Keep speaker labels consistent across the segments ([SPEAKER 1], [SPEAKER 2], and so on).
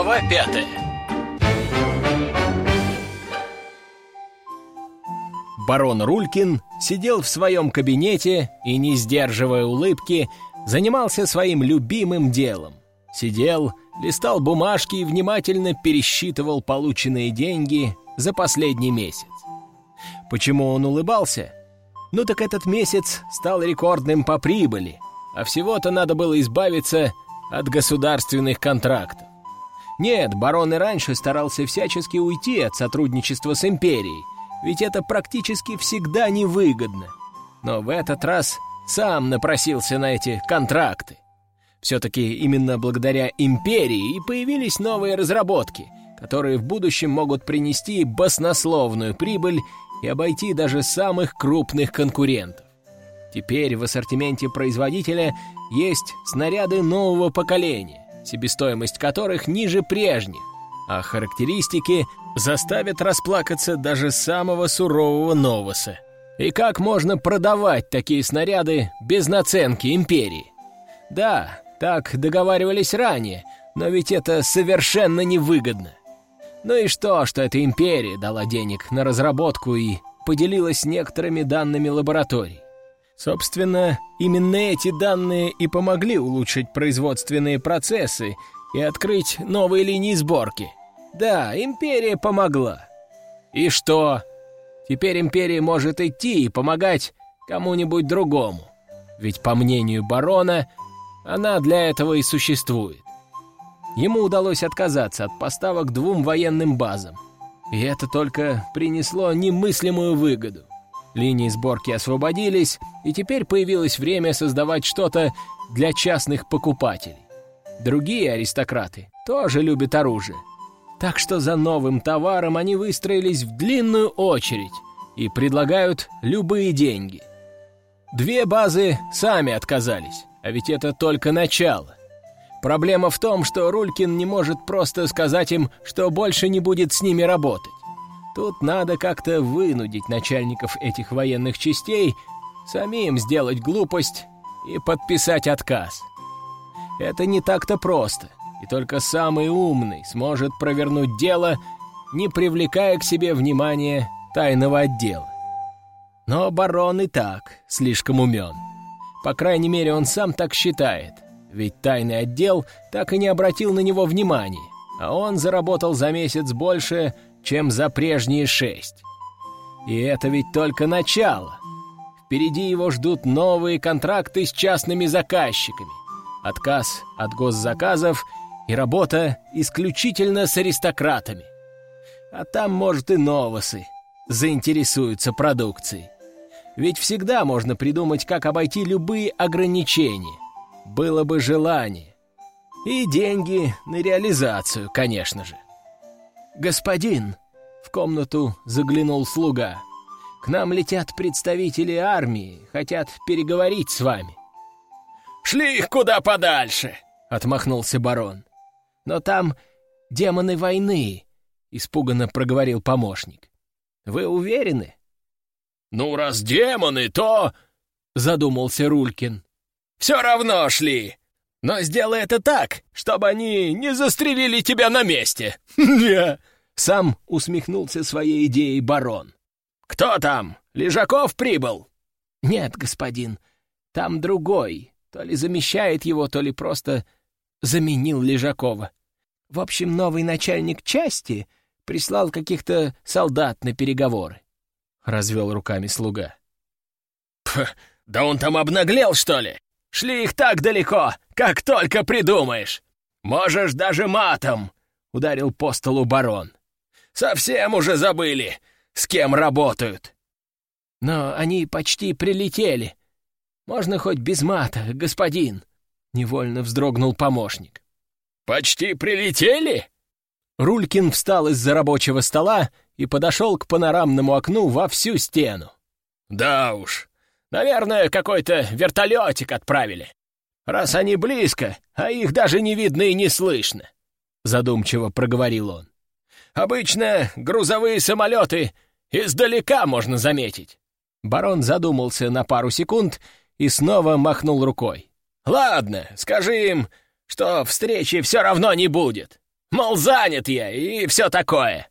[SPEAKER 1] Глава пятая
[SPEAKER 2] Барон Рулькин сидел в своем кабинете и, не сдерживая улыбки, занимался своим любимым делом. Сидел, листал бумажки и внимательно пересчитывал полученные деньги за последний месяц. Почему он улыбался? Ну так этот месяц стал рекордным по прибыли, а всего-то надо было избавиться от государственных контрактов. Нет, барон и раньше старался всячески уйти от сотрудничества с империей, ведь это практически всегда невыгодно. Но в этот раз сам напросился на эти контракты. Все-таки именно благодаря империи и появились новые разработки, которые в будущем могут принести баснословную прибыль и обойти даже самых крупных конкурентов. Теперь в ассортименте производителя есть снаряды нового поколения, себестоимость которых ниже прежних, а характеристики заставят расплакаться даже самого сурового новоса. И как можно продавать такие снаряды без наценки империи? Да, так договаривались ранее, но ведь это совершенно невыгодно. Ну и что, что эта империя дала денег на разработку и поделилась некоторыми данными лабораторий? Собственно, именно эти данные и помогли улучшить производственные процессы и открыть новые линии сборки. Да, империя помогла. И что? Теперь империя может идти и помогать кому-нибудь другому. Ведь, по мнению барона, она для этого и существует. Ему удалось отказаться от поставок двум военным базам. И это только принесло немыслимую выгоду. Линии сборки освободились, и теперь появилось время создавать что-то для частных покупателей. Другие аристократы тоже любят оружие. Так что за новым товаром они выстроились в длинную очередь и предлагают любые деньги. Две базы сами отказались, а ведь это только начало. Проблема в том, что Рулькин не может просто сказать им, что больше не будет с ними работать. Тут надо как-то вынудить начальников этих военных частей самим сделать глупость и подписать отказ. Это не так-то просто, и только самый умный сможет провернуть дело, не привлекая к себе внимания тайного отдела. Но барон и так слишком умен. По крайней мере, он сам так считает, ведь тайный отдел так и не обратил на него внимания, а он заработал за месяц больше, чем за прежние шесть. И это ведь только начало. Впереди его ждут новые контракты с частными заказчиками, отказ от госзаказов и работа исключительно с аристократами. А там, может, и новосы заинтересуются продукцией. Ведь всегда можно придумать, как обойти любые ограничения. Было бы желание. И деньги на реализацию, конечно же. «Господин!» — в комнату заглянул слуга. «К нам летят представители армии, хотят переговорить с вами».
[SPEAKER 3] «Шли их куда подальше!» — отмахнулся барон.
[SPEAKER 2] «Но там демоны войны», — испуганно проговорил помощник. «Вы уверены?»
[SPEAKER 3] «Ну, раз демоны, то...» — задумался Рулькин. «Все равно шли. Но сделай это так, чтобы они не застрелили тебя на месте!»
[SPEAKER 2] Сам усмехнулся своей идеей барон.
[SPEAKER 3] «Кто там? Лежаков прибыл?»
[SPEAKER 2] «Нет, господин, там другой. То ли замещает его, то ли просто заменил Лежакова. В общем, новый начальник части прислал каких-то солдат на переговоры. Развел руками слуга.
[SPEAKER 3] «Пх, да он там обнаглел, что ли? Шли их так далеко, как только придумаешь. Можешь даже матом!» — ударил по столу барон. «Совсем уже забыли, с кем работают!»
[SPEAKER 2] «Но они почти прилетели. Можно хоть без мата, господин!» — невольно вздрогнул помощник.
[SPEAKER 3] «Почти прилетели?»
[SPEAKER 2] Рулькин встал из-за рабочего стола и подошел к панорамному окну во всю стену.
[SPEAKER 3] «Да уж, наверное, какой-то вертолетик отправили. Раз они близко, а их даже не видно и не слышно», — задумчиво проговорил он. «Обычно грузовые самолеты издалека можно заметить».
[SPEAKER 2] Барон задумался на пару секунд и снова махнул рукой.
[SPEAKER 3] «Ладно, скажи им, что встречи все равно не будет. Мол, занят я и все такое.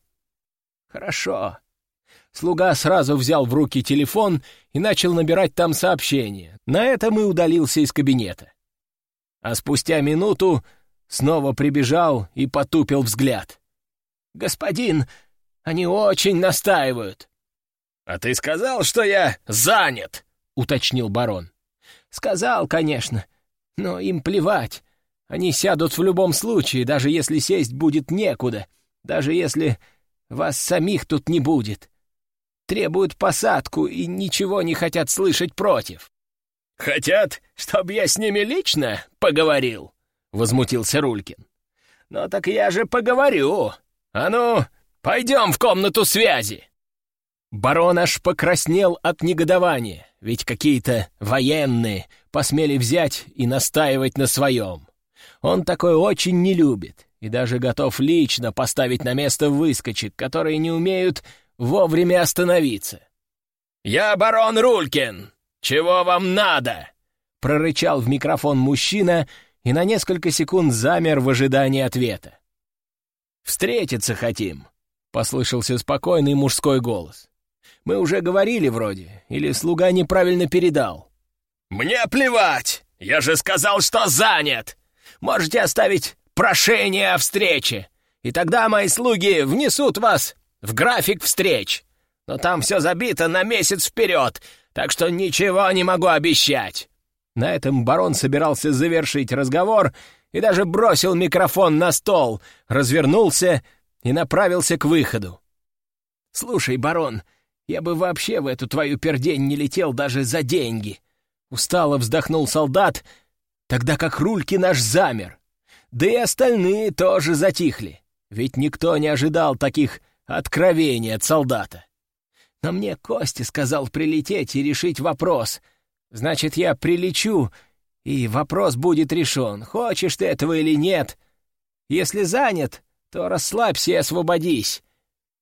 [SPEAKER 2] Хорошо. Слуга сразу взял в руки телефон и начал набирать там сообщение. На этом и удалился из кабинета. А спустя минуту снова прибежал и потупил взгляд. «Господин, они очень настаивают».
[SPEAKER 3] «А ты сказал, что я занят?» — уточнил барон.
[SPEAKER 2] «Сказал, конечно, но им плевать. Они сядут в любом случае, даже если сесть будет некуда, даже если вас самих тут не будет. Требуют посадку и ничего не хотят слышать против».
[SPEAKER 3] «Хотят, чтобы я с ними лично поговорил?» — возмутился Рулькин. «Ну так я же поговорю. А ну, пойдем в комнату связи!»
[SPEAKER 2] Барон аж покраснел от негодования, ведь какие-то военные посмели взять и настаивать на своем. Он такой очень не любит и даже готов лично поставить на место выскочек, которые не умеют вовремя остановиться.
[SPEAKER 3] «Я барон Рулькин! Чего вам надо?»
[SPEAKER 2] — прорычал в микрофон мужчина и на несколько секунд замер в ожидании ответа. «Встретиться хотим», — послышался спокойный мужской голос. Мы уже говорили вроде, или слуга неправильно передал».
[SPEAKER 3] «Мне плевать! Я же сказал, что занят! Можете оставить прошение о встрече, и тогда мои слуги внесут вас в график встреч. Но там все забито на месяц вперед, так что ничего не могу обещать».
[SPEAKER 2] На этом барон собирался завершить разговор и даже бросил микрофон на стол, развернулся и направился к выходу. «Слушай, барон, я бы вообще в эту твою пердень не летел даже за деньги. Устало вздохнул солдат, тогда как рульки наш замер. Да и остальные тоже затихли, ведь никто не ожидал таких откровений от солдата. Но мне Костя сказал прилететь и решить вопрос. Значит, я прилечу, и вопрос будет решен, хочешь ты этого или нет. Если занят, то расслабься и освободись.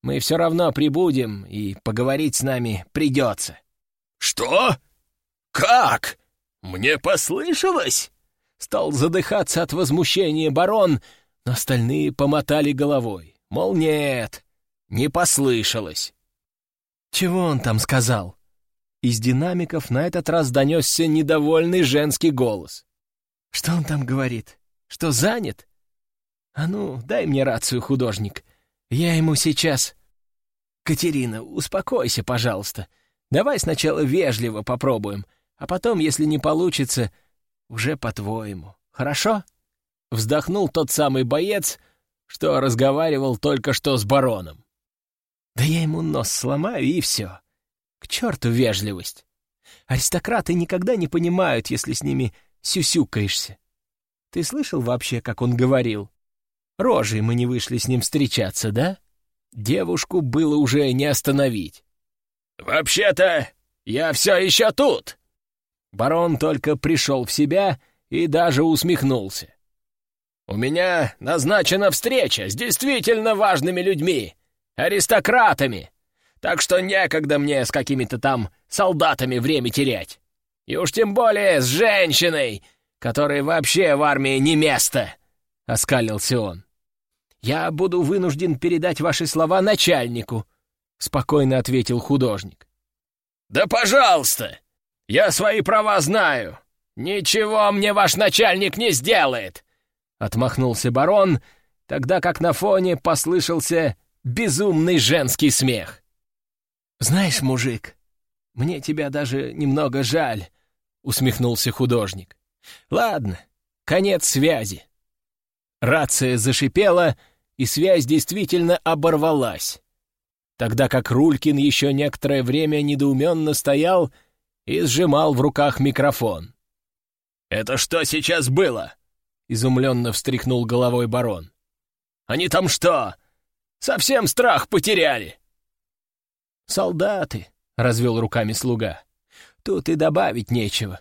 [SPEAKER 2] Мы все равно прибудем, и поговорить с нами придется».
[SPEAKER 3] «Что? Как? Мне послышалось?»
[SPEAKER 2] Стал задыхаться от возмущения барон, но остальные помотали головой. Мол, нет, не послышалось. «Чего он там сказал?» Из динамиков на этот раз донесся недовольный женский голос. «Что он там говорит? Что занят? А ну, дай мне рацию, художник. Я ему сейчас...» «Катерина, успокойся, пожалуйста. Давай сначала вежливо попробуем, а потом, если не получится, уже по-твоему. Хорошо?» Вздохнул тот самый боец, что разговаривал только что с бароном. «Да я ему нос сломаю, и все. К черту вежливость. Аристократы никогда не понимают, если с ними сюсюкаешься. Ты слышал вообще, как он говорил? Рожей мы не вышли с ним встречаться, да?» Девушку было уже не остановить.
[SPEAKER 3] «Вообще-то, я все еще тут!»
[SPEAKER 2] Барон только пришел в себя и даже усмехнулся.
[SPEAKER 3] «У меня назначена встреча с действительно важными людьми, аристократами, так что некогда мне с какими-то там солдатами время терять. И уж тем более с женщиной, которой вообще в армии не место!» — оскалился он. «Я буду вынужден передать ваши слова начальнику», — спокойно ответил художник. «Да пожалуйста! Я свои права знаю! Ничего мне ваш начальник не сделает!»
[SPEAKER 2] Отмахнулся барон, тогда как на фоне послышался безумный женский смех. «Знаешь, мужик, мне тебя даже немного жаль», — усмехнулся художник. «Ладно, конец связи. Рация зашипела, и связь действительно оборвалась. Тогда как Рулькин еще некоторое время недоуменно стоял и сжимал в руках микрофон.
[SPEAKER 3] «Это что сейчас было?»
[SPEAKER 2] — изумленно встряхнул головой барон.
[SPEAKER 3] «Они там что, совсем страх потеряли?»
[SPEAKER 2] «Солдаты», — развел руками слуга. «Тут и добавить нечего».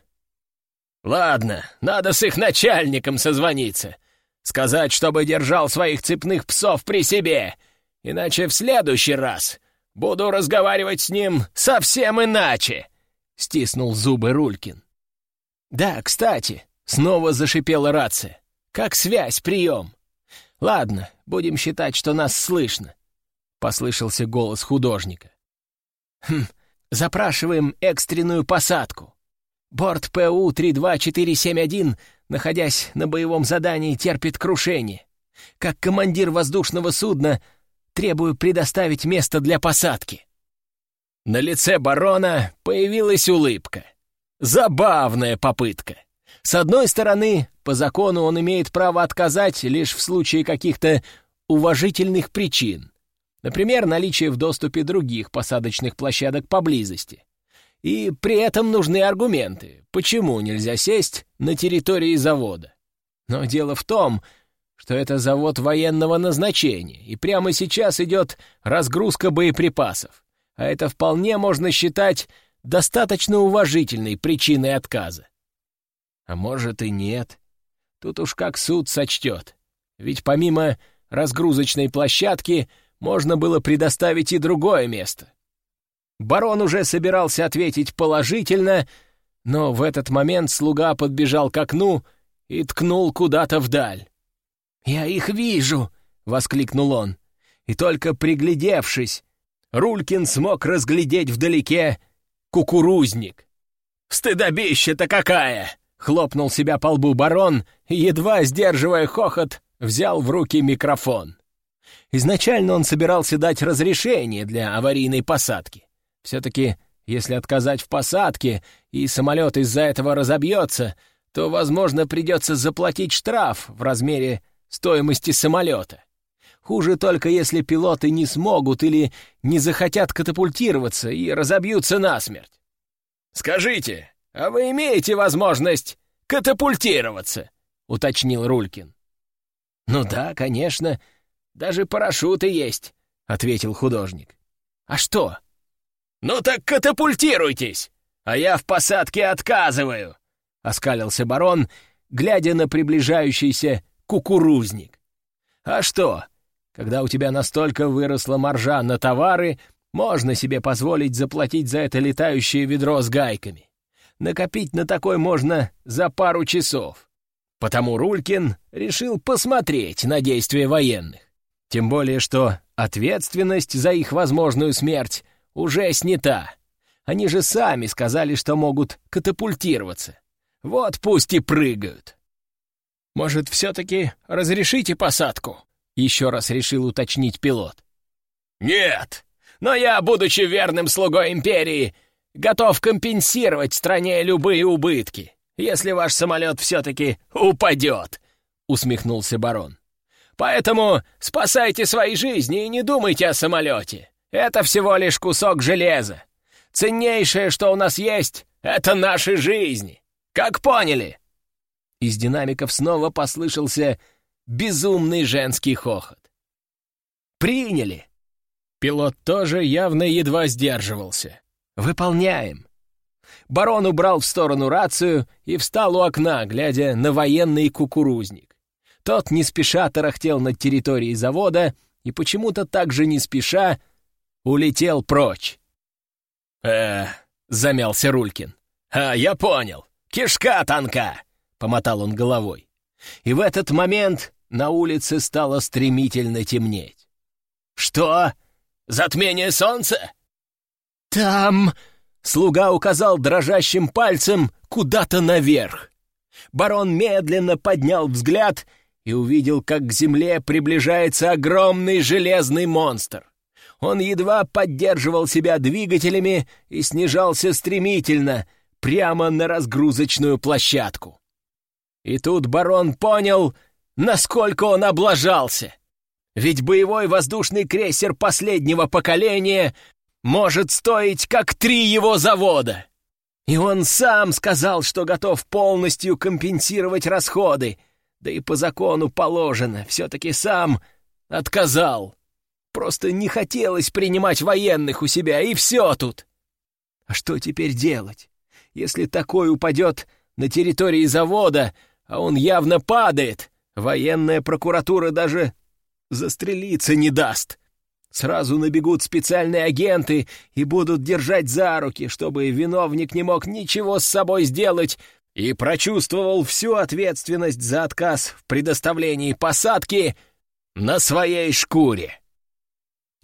[SPEAKER 3] «Ладно, надо с их начальником созвониться. Сказать, чтобы держал своих цепных псов при себе, иначе в следующий раз буду разговаривать с ним совсем иначе!» — стиснул зубы Рулькин.
[SPEAKER 2] «Да, кстати», — снова зашипела рация. «Как связь, прием. Ладно, будем считать, что нас слышно», — послышался голос художника. «Хм, запрашиваем экстренную посадку. Борт ПУ-32471, находясь на боевом задании, терпит крушение. Как командир воздушного судна требую предоставить место для посадки». На лице барона появилась улыбка. Забавная попытка. С одной стороны, по закону он имеет право отказать лишь в случае каких-то уважительных причин. Например, наличие в доступе других посадочных площадок поблизости. И при этом нужны аргументы, почему нельзя сесть на территории завода. Но дело в том, что это завод военного назначения, и прямо сейчас идет разгрузка боеприпасов, а это вполне можно считать достаточно уважительной причиной отказа. А может и нет. Тут уж как суд сочтет. Ведь помимо разгрузочной площадки можно было предоставить и другое место. Барон уже собирался ответить положительно, но в этот момент слуга подбежал к окну и ткнул куда-то вдаль. «Я их вижу!» — воскликнул он. И только приглядевшись, Рулькин смог разглядеть вдалеке кукурузник. «Стыдобище-то какая!» — хлопнул себя по лбу барон едва сдерживая хохот, взял в руки микрофон. Изначально он собирался дать разрешение для аварийной посадки. Все-таки, если отказать в посадке, и самолет из-за этого разобьется, то, возможно, придется заплатить штраф в размере стоимости самолета. Хуже только, если пилоты не смогут или не захотят катапультироваться и разобьются насмерть. «Скажите, а вы имеете возможность катапультироваться?» — уточнил Рулькин. «Ну да, конечно. Даже парашюты есть», — ответил художник. «А что?» «Ну так катапультируйтесь, а я в посадке отказываю», — оскалился барон, глядя на приближающийся кукурузник. «А что, когда у тебя настолько выросла маржа на товары, можно себе позволить заплатить за это летающее ведро с гайками. Накопить на такой можно за пару часов. Потому Рулькин решил посмотреть на действия военных. Тем более, что ответственность за их возможную смерть уже снята. Они же сами сказали, что могут катапультироваться. Вот пусть и прыгают. «Может, все-таки разрешите посадку?» — еще раз решил уточнить пилот. «Нет, но я, будучи верным слугой империи, готов компенсировать стране любые убытки если ваш самолет все-таки упадет», — усмехнулся барон. «Поэтому спасайте свои жизни и не думайте о самолете. Это всего лишь кусок железа. Ценнейшее, что у нас есть, — это наши жизни. Как поняли?» Из динамиков снова послышался безумный женский хохот. «Приняли!» Пилот тоже явно едва сдерживался. «Выполняем!» Барон убрал в сторону рацию и встал у окна, глядя на военный кукурузник. Тот не спеша тарахтел над территорией завода и почему-то так же не спеша улетел прочь. э замялся Рулькин. «А, я понял. Кишка тонка!» — помотал он головой. И в этот момент на улице стало стремительно темнеть. «Что? Затмение солнца?» «Там...» Слуга указал дрожащим пальцем куда-то наверх. Барон медленно поднял взгляд и увидел, как к земле приближается огромный железный монстр. Он едва поддерживал себя двигателями и снижался стремительно, прямо на разгрузочную площадку. И тут барон понял, насколько он облажался. Ведь боевой воздушный крейсер последнего поколения может стоить как три его завода. И он сам сказал, что готов полностью компенсировать расходы, да и по закону положено, все-таки сам отказал. Просто не хотелось принимать военных у себя, и все тут. А что теперь делать, если такой упадет на территории завода, а он явно падает? Военная прокуратура даже застрелиться не даст. Сразу набегут специальные агенты и будут держать за руки, чтобы виновник не мог ничего с собой сделать и прочувствовал всю ответственность за отказ в предоставлении посадки
[SPEAKER 3] на своей шкуре!»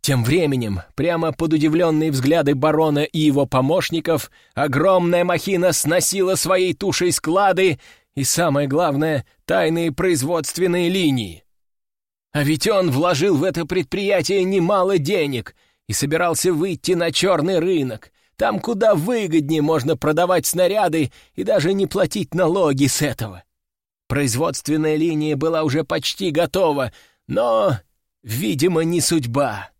[SPEAKER 2] Тем временем, прямо под удивленные взгляды барона и его помощников, огромная махина сносила своей тушей склады и, самое главное, тайные производственные линии. А ведь он вложил в это предприятие немало денег и собирался выйти на черный рынок, там куда выгоднее можно продавать снаряды и даже не платить налоги с этого. Производственная линия была уже почти готова, но, видимо, не судьба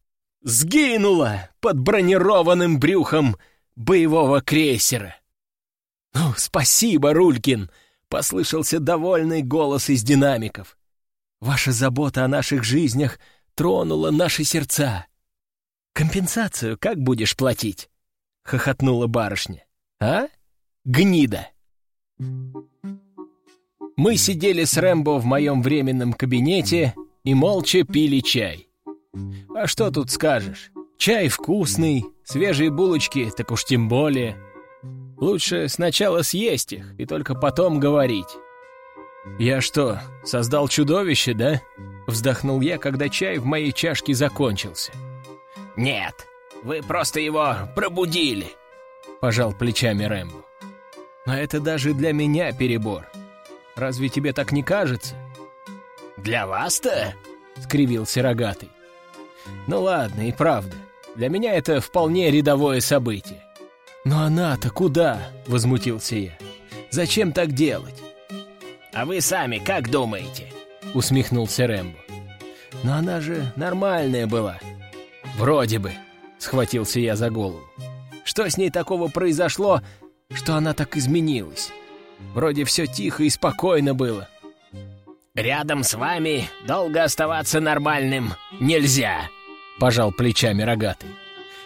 [SPEAKER 2] сгинула под бронированным брюхом боевого крейсера. «Ну, спасибо, Рулькин!» — послышался довольный голос из динамиков. «Ваша забота о наших жизнях тронула наши сердца. Компенсацию как будешь платить?» — хохотнула барышня. «А? Гнида!» Мы сидели с Рэмбо в моем временном кабинете и молча пили чай. А что тут скажешь? Чай вкусный, свежие булочки, так уж тем более. Лучше сначала съесть их и только потом говорить. «Я что, создал чудовище, да?» Вздохнул я, когда чай в моей чашке закончился.
[SPEAKER 3] «Нет, вы просто его пробудили», — пожал плечами Рэмбо.
[SPEAKER 2] «Но это даже для меня перебор. Разве тебе так не кажется?»
[SPEAKER 3] «Для вас-то?»
[SPEAKER 2] — скривился рогатый. Ну ладно, и правда. Для меня это вполне рядовое событие. «Но она-то куда?» — возмутился я. «Зачем так делать?»
[SPEAKER 3] «А вы сами как думаете?»
[SPEAKER 2] — усмехнулся Рэмбо. «Но она же нормальная была». «Вроде бы», — схватился я за голову. «Что с ней такого произошло, что она так изменилась? Вроде все тихо и спокойно было».
[SPEAKER 3] «Рядом с вами долго оставаться нормальным нельзя», — пожал плечами рогатый.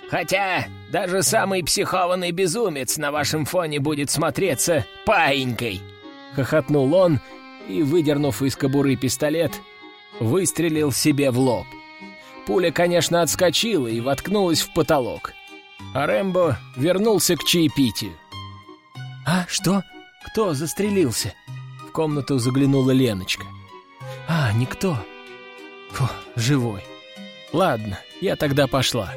[SPEAKER 3] «Хотя даже самый психованный безумец на вашем фоне будет смотреться паинькой!»
[SPEAKER 2] Хохотнул он и, выдернув из кобуры пистолет, выстрелил себе в лоб. Пуля, конечно, отскочила и воткнулась в потолок. А Рэмбо вернулся к чаепитию. «А, что? Кто застрелился?» В комнату заглянула Леночка. «А, никто. Фу, живой. Ладно, я тогда пошла.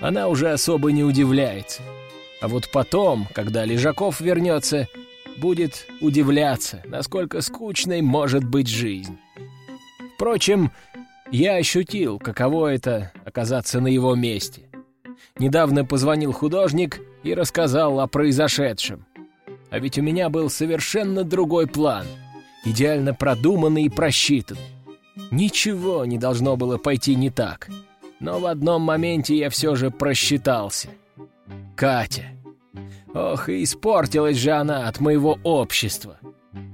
[SPEAKER 2] Она уже особо не удивляется. А вот потом, когда Лежаков вернется, будет удивляться, насколько скучной может быть жизнь. Впрочем, я ощутил, каково это — оказаться на его месте. Недавно позвонил художник и рассказал о произошедшем. А ведь у меня был совершенно другой план, идеально продуманный и просчитанный. Ничего не должно было пойти не так. Но в одном моменте я все же просчитался. Катя. Ох, и испортилась же она от моего общества.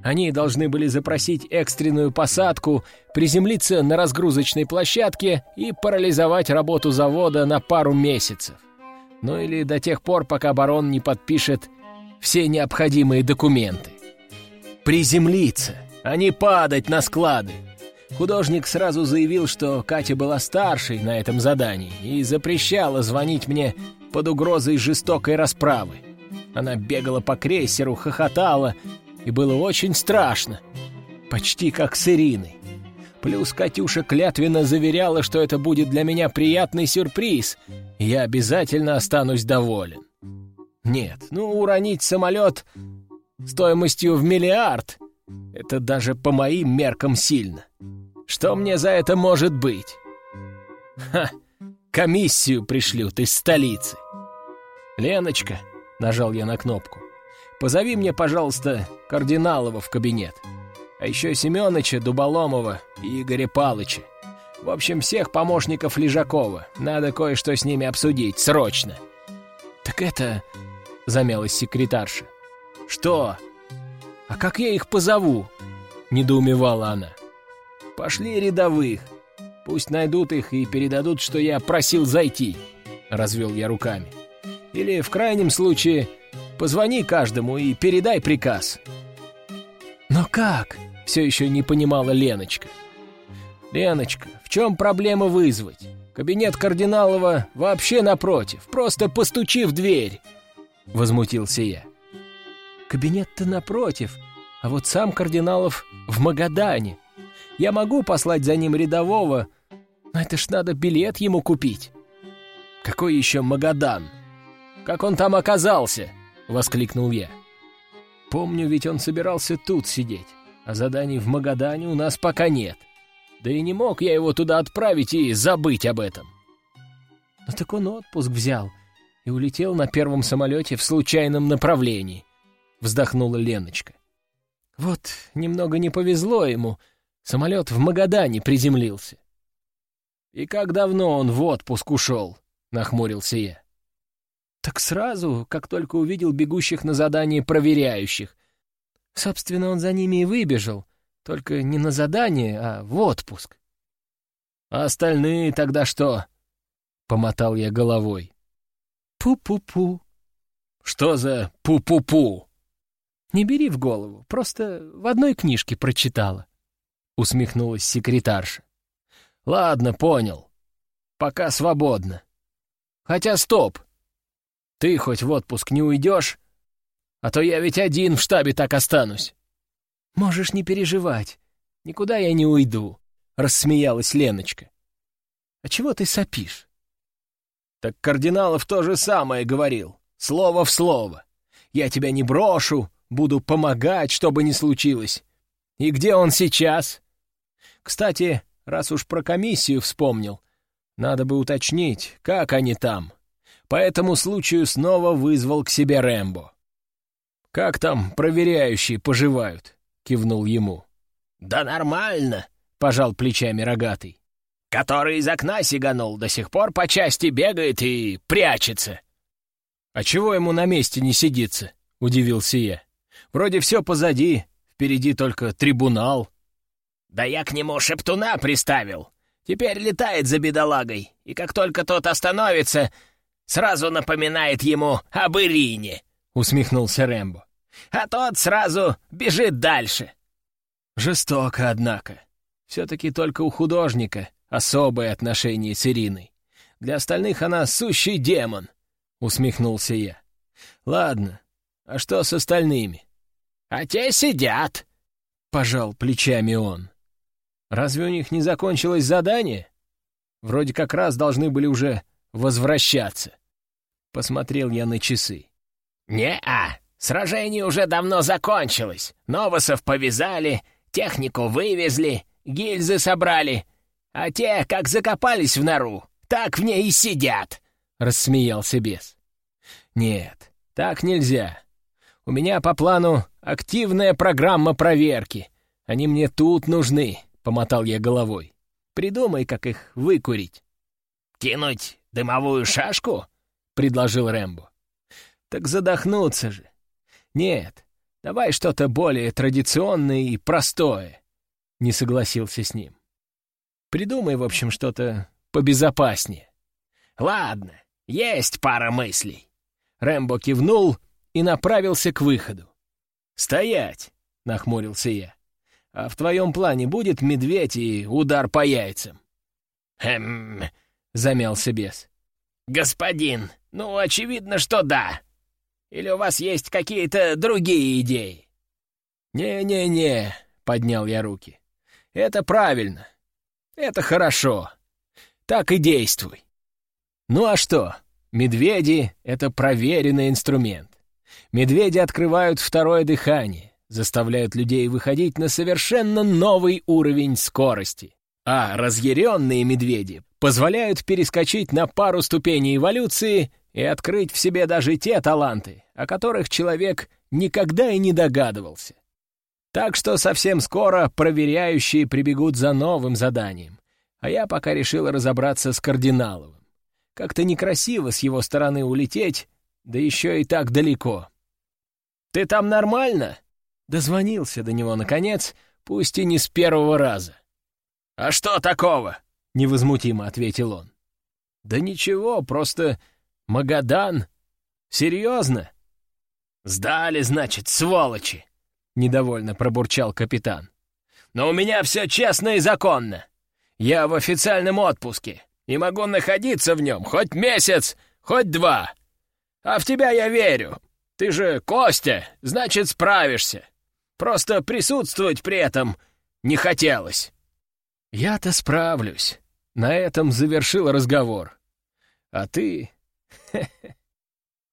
[SPEAKER 2] Они должны были запросить экстренную посадку, приземлиться на разгрузочной площадке и парализовать работу завода на пару месяцев. Ну или до тех пор, пока барон не подпишет все необходимые документы. Приземлиться, а не падать на склады. Художник сразу заявил, что Катя была старшей на этом задании и запрещала звонить мне под угрозой жестокой расправы. Она бегала по крейсеру, хохотала, и было очень страшно. Почти как с Ириной. Плюс Катюша клятвенно заверяла, что это будет для меня приятный сюрприз, и я обязательно останусь доволен. Нет, ну уронить самолет стоимостью в миллиард — это даже по моим меркам сильно. Что мне за это может быть? Ха, комиссию пришлют из столицы. Леночка, нажал я на кнопку, позови мне, пожалуйста, Кардиналова в кабинет. А еще Семёныча, Дуболомова и Игоря Палыча. В общем, всех помощников Лежакова. Надо кое-что с ними обсудить, срочно. Так это... Замялась секретарша. Что? А как я их позову? Недоумевала она. Пошли рядовых. Пусть найдут их и передадут, что я просил зайти. Развел я руками. Или, в крайнем случае, позвони каждому и передай приказ. Но как? Все еще не понимала Леночка. Леночка, в чем проблема вызвать? Кабинет Кардиналова вообще напротив, просто постучи в дверь. Возмутился я. Кабинет-то напротив, а вот сам Кардиналов в Магадане. Я могу послать за ним рядового, но это ж надо билет ему купить. Какой еще Магадан? Как он там оказался? Воскликнул я. Помню, ведь он собирался тут сидеть, а заданий в Магадане у нас пока нет. Да и не мог я его туда отправить и забыть об этом. Ну так он отпуск взял и улетел на первом самолете в случайном направлении, вздохнула Леночка. Вот немного не повезло ему, самолет в Магадане приземлился. «И как давно он в отпуск ушел?» — нахмурился я. «Так сразу, как только увидел бегущих на задание проверяющих. Собственно, он за ними и выбежал, только не на задание, а в отпуск». «А остальные тогда что?» — помотал я головой. «Пу-пу-пу». «Что за пу-пу-пу?» «Не бери в голову, просто в одной книжке прочитала», — усмехнулась секретарша. Ладно, понял. Пока свободно. Хотя стоп. Ты хоть в отпуск не уйдешь? А то я ведь один в штабе так останусь. Можешь не переживать. Никуда я не уйду, — рассмеялась Леночка. А чего ты сопишь? Так Кардиналов то же самое говорил, слово в слово. Я тебя не брошу, буду помогать, что бы ни случилось. И где он сейчас? Кстати, раз уж про комиссию вспомнил, надо бы уточнить, как они там. По этому случаю снова вызвал к себе Рэмбо. «Как там проверяющие поживают?» — кивнул ему.
[SPEAKER 3] «Да нормально», —
[SPEAKER 2] пожал плечами рогатый.
[SPEAKER 3] «Который из окна сиганул, до сих пор по части бегает и прячется».
[SPEAKER 2] «А чего ему на месте не сидится?» — удивился я. «Вроде все позади, впереди только трибунал».
[SPEAKER 3] Да я к нему шептуна приставил. Теперь летает за бедолагой, и как только тот остановится, сразу напоминает ему об Ирине», — усмехнулся Рэмбо. «А тот сразу бежит дальше».
[SPEAKER 2] Жестоко, однако. Все-таки только у художника особое отношение с Ириной. Для остальных она сущий демон, — усмехнулся я. Ладно, а что с остальными?
[SPEAKER 3] А те сидят, — пожал плечами он.
[SPEAKER 2] Разве у них не закончилось задание? Вроде как раз должны были уже возвращаться. Посмотрел я на часы.
[SPEAKER 3] «Не-а, сражение уже давно закончилось. Новосов повязали, технику вывезли, гильзы собрали. А те, как закопались в нору, так в ней и сидят», — рассмеялся бес.
[SPEAKER 2] «Нет, так нельзя. У меня по плану активная программа проверки. Они мне тут нужны. — помотал я головой. «Придумай, как их выкурить».
[SPEAKER 3] «Кинуть дымовую шашку?» — предложил Рэмбо.
[SPEAKER 2] «Так задохнуться же. Нет, давай что-то более традиционное и простое», — не согласился с ним. «Придумай, в общем, что-то побезопаснее».
[SPEAKER 3] «Ладно, есть пара мыслей».
[SPEAKER 2] Рэмбо кивнул и направился к выходу. «Стоять!» — нахмурился я. А в твоем плане будет медведь и удар по яйцам?»
[SPEAKER 3] «Эм...» — замялся бес. «Господин, ну, очевидно, что да. Или у вас есть какие-то другие идеи?»
[SPEAKER 2] «Не-не-не», — поднял я руки. «Это правильно. Это хорошо. Так и действуй. Ну а что? Медведи — это проверенный инструмент. Медведи открывают второе дыхание заставляют людей выходить на совершенно новый уровень скорости. А разъяренные медведи позволяют перескочить на пару ступеней эволюции и открыть в себе даже те таланты, о которых человек никогда и не догадывался. Так что совсем скоро проверяющие прибегут за новым заданием, а я пока решил разобраться с Кардиналовым. Как-то некрасиво с его стороны улететь, да еще и так далеко. «Ты там нормально?» Дозвонился до него, наконец, пусть и не с первого раза.
[SPEAKER 3] «А что такого?»
[SPEAKER 2] — невозмутимо ответил он. «Да ничего, просто Магадан. Серьезно?»
[SPEAKER 3] «Сдали, значит, сволочи!»
[SPEAKER 2] — недовольно пробурчал капитан.
[SPEAKER 3] «Но у меня все честно и законно. Я в официальном отпуске и могу находиться в нем хоть месяц, хоть два. А в тебя я верю. Ты же Костя, значит, справишься. Просто присутствовать при этом не хотелось.
[SPEAKER 2] Я-то справлюсь. На этом завершил разговор. А ты...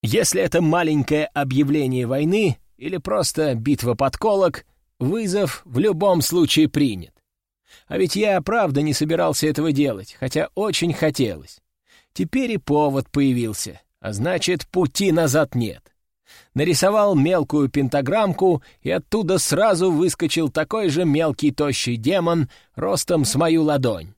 [SPEAKER 2] Если это маленькое объявление войны или просто битва подколок, вызов в любом случае принят. А ведь я правда не собирался этого делать, хотя очень хотелось. Теперь и повод появился, а значит, пути назад нет. Нарисовал мелкую пентаграммку, и оттуда сразу выскочил такой же мелкий тощий демон ростом с мою ладонь.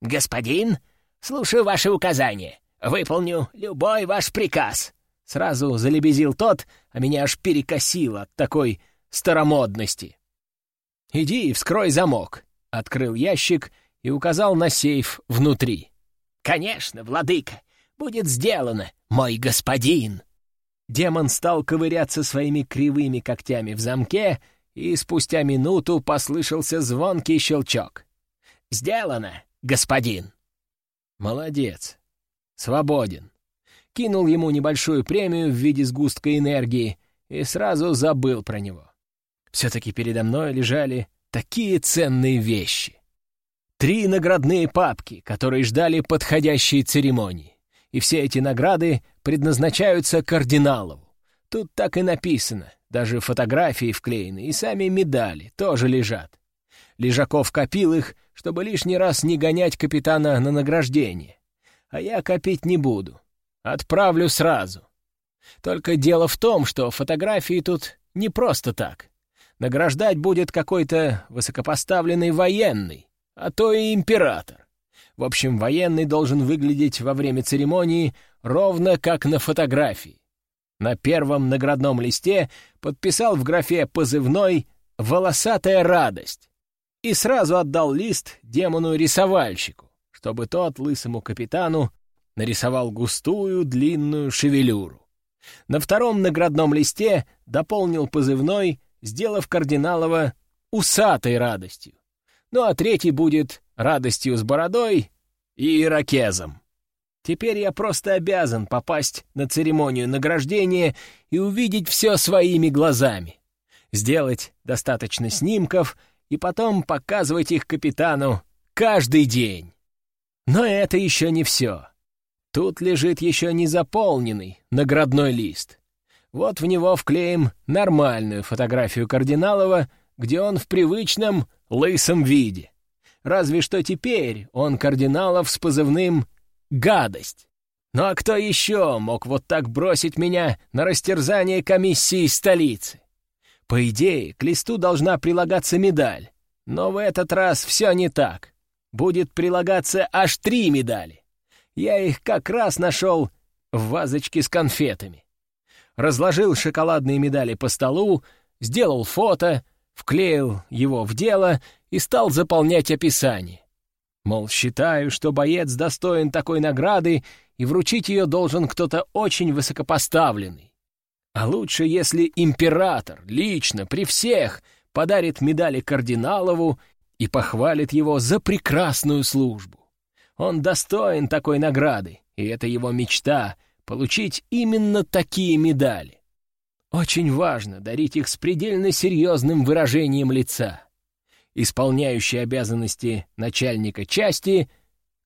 [SPEAKER 1] «Господин, слушаю ваши указания. Выполню любой ваш приказ».
[SPEAKER 2] Сразу залебезил тот, а меня аж перекосило от такой старомодности. «Иди и вскрой замок», — открыл ящик и указал на сейф внутри.
[SPEAKER 1] «Конечно, владыка, будет сделано, мой господин!»
[SPEAKER 2] Демон стал ковыряться своими кривыми когтями в замке, и спустя минуту послышался звонкий щелчок.
[SPEAKER 1] «Сделано, господин!»
[SPEAKER 2] «Молодец! Свободен!» Кинул ему небольшую премию в виде сгустка энергии и сразу забыл про него. Все-таки передо мной лежали такие ценные вещи. Три наградные папки, которые ждали подходящей церемонии. И все эти награды предназначаются кардиналову. Тут так и написано, даже фотографии вклеены, и сами медали тоже лежат. Лежаков копил их, чтобы лишний раз не гонять капитана на награждение. А я копить не буду. Отправлю сразу. Только дело в том, что фотографии тут не просто так. Награждать будет какой-то высокопоставленный военный, а то и император. В общем, военный должен выглядеть во время церемонии ровно как на фотографии. На первом наградном листе подписал в графе позывной «Волосатая радость» и сразу отдал лист демону-рисовальщику, чтобы тот лысому капитану нарисовал густую длинную шевелюру. На втором наградном листе дополнил позывной сделав кардиналова усатой радостью. Ну а третий будет радостью с бородой и ирокезом. Теперь я просто обязан попасть на церемонию награждения и увидеть все своими глазами. Сделать достаточно снимков и потом показывать их капитану каждый день. Но это еще не все. Тут лежит еще не заполненный наградной лист. Вот в него вклеим нормальную фотографию Кардиналова, где он в привычном лысом виде. Разве что теперь он Кардиналов с позывным «гадость». Ну а кто еще мог вот так бросить меня на растерзание комиссии столицы? По идее, к листу должна прилагаться медаль, но в этот раз все не так. Будет прилагаться аж три медали. Я их как раз нашел в вазочке с конфетами разложил шоколадные медали по столу, сделал фото, вклеил его в дело и стал заполнять описание. Мол, считаю, что боец достоин такой награды, и вручить ее должен кто-то очень высокопоставленный. А лучше, если император лично при всех подарит медали кардиналову и похвалит его за прекрасную службу. Он достоин такой награды, и это его мечта получить именно такие медали. Очень важно дарить их с предельно серьезным выражением лица. Исполняющий обязанности начальника части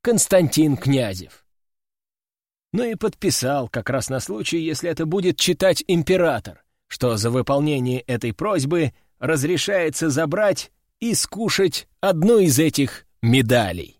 [SPEAKER 2] Константин Князев. Ну и подписал как раз на случай, если это будет читать император, что за выполнение этой просьбы разрешается забрать и скушать одну из этих медалей.